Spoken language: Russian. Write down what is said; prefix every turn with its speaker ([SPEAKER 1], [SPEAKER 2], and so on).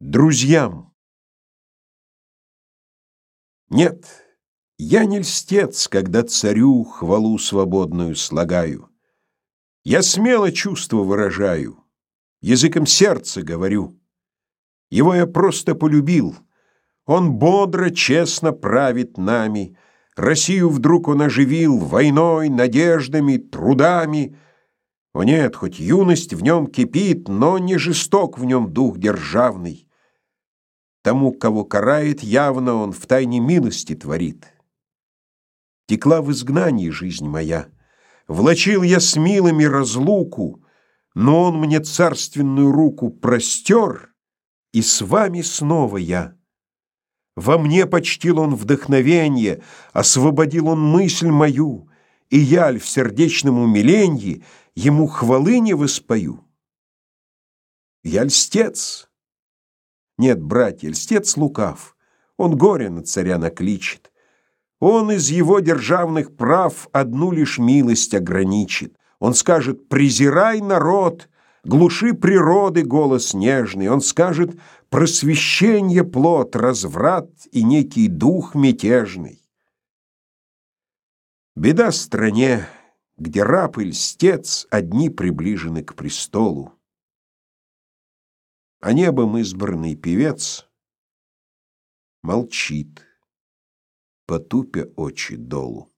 [SPEAKER 1] Друзьям. Нет, я не льстец, когда царю хвалу свободную слагаю. Я смело чувства выражаю, языком сердца говорю. Его я просто полюбил. Он бодро, честно правит нами. Россию вдруг он оживил войной, надеждами, трудами — о нет, хоть юность в нем кипит, но не жесток в нем дух державный. Тому, кого карает, явно он в тайне милости творит. Текла в изгнании жизнь моя, влачил я с милыми разлуку, но он мне царственную руку простер, и с вами снова я. Во мне почтил он вдохновенье, освободил он мысль мою, и я в сердечном умиленье ему хвалы не воспою. Я льстец. Нет, братья, льстец лукав. Он горе на царя накличет. Он из его державных прав одну лишь милость ограничит. Он скажет: "Презирай народ, глуши природы голос нежный". Он скажет: "Просвещение плод, разврат и некий дух мятежный". Беда стране, где раб и льстец одни приближены к престолу. А небом избранный певец молчит, потупя очи долу.